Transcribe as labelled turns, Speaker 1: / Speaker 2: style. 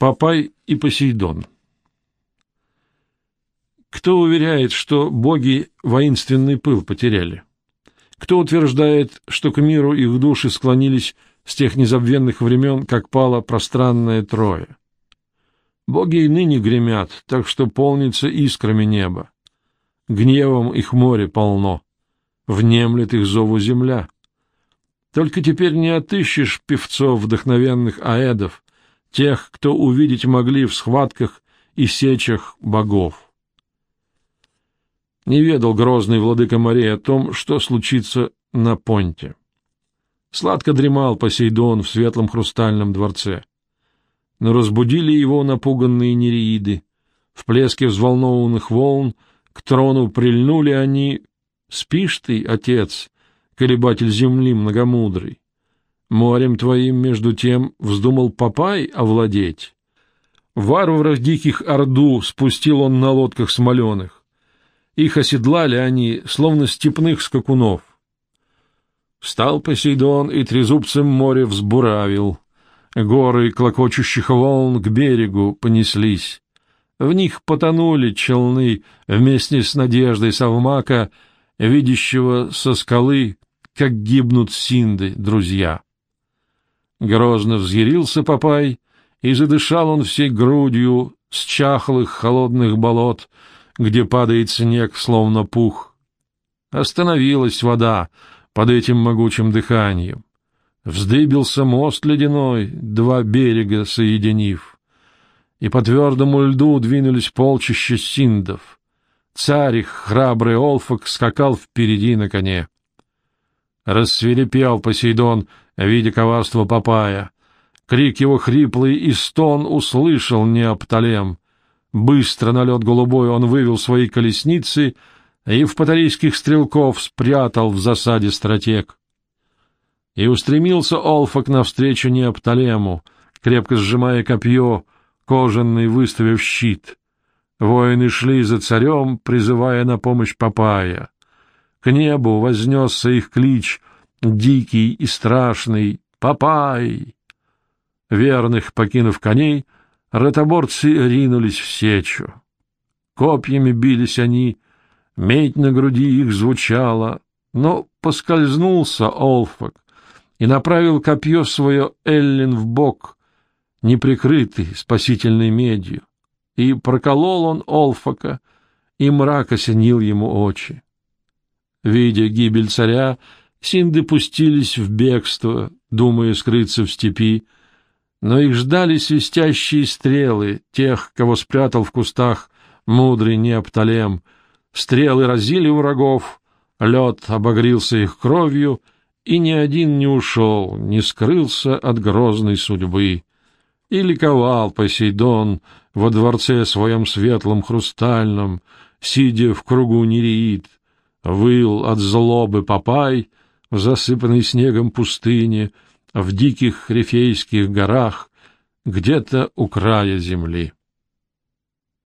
Speaker 1: Папай и Посейдон. Кто уверяет, что боги воинственный пыл потеряли? Кто утверждает, что к миру их души склонились с тех незабвенных времен, как пало пространное Трое? Боги и ныне гремят, так что полнится искрами небо. Гневом их море полно, внемлет их зову земля. Только теперь не отыщешь певцов вдохновенных аэдов, тех, кто увидеть могли в схватках и сечах богов. Не ведал грозный владыка морей о том, что случится на понте. Сладко дремал Посейдон в светлом хрустальном дворце. Но разбудили его напуганные нереиды. В плеске взволнованных волн к трону прильнули они. «Спишь ты, отец, колебатель земли многомудрый? Морем твоим, между тем, вздумал Папай овладеть. Варваров диких орду спустил он на лодках смоленых. Их оседлали они, словно степных скакунов. Встал Посейдон и трезубцем море взбуравил. Горы клокочущих волн к берегу понеслись. В них потонули челны вместе с надеждой Савмака, видящего со скалы, как гибнут синды, друзья. Грозно взъярился Папай, и задышал он всей грудью с чахлых холодных болот, где падает снег, словно пух. Остановилась вода под этим могучим дыханием. Вздыбился мост ледяной, два берега соединив. И по твердому льду двинулись полчища синдов. Царь храбрый Олфак, скакал впереди на коне. Рассверепел Посейдон, видя коварство Папая. Крик его хриплый и стон услышал Неопталем. Быстро на лед голубой он вывел свои колесницы и в патарийских стрелков спрятал в засаде стратег. И устремился Олфак навстречу Неопталему, крепко сжимая копье, кожаный выставив щит. Воины шли за царем, призывая на помощь Папая. К небу вознесся их клич, дикий и страшный «Папай!». Верных, покинув коней, ротоборцы ринулись в сечу. Копьями бились они, медь на груди их звучала, но поскользнулся Олфак и направил копье свое Эллин в бок, неприкрытый спасительной медью, и проколол он Олфака, и мрак осенил ему очи. Видя гибель царя, синды пустились в бегство, думая скрыться в степи, но их ждали свистящие стрелы тех, кого спрятал в кустах мудрый Неопталем. Стрелы разили врагов, лед обогрился их кровью, и ни один не ушел, не скрылся от грозной судьбы. И ликовал Посейдон во дворце своем светлом хрустальном, сидя в кругу нереид, Выл от злобы Папай в засыпанной снегом пустыне, в диких рифейских горах, где-то у края земли.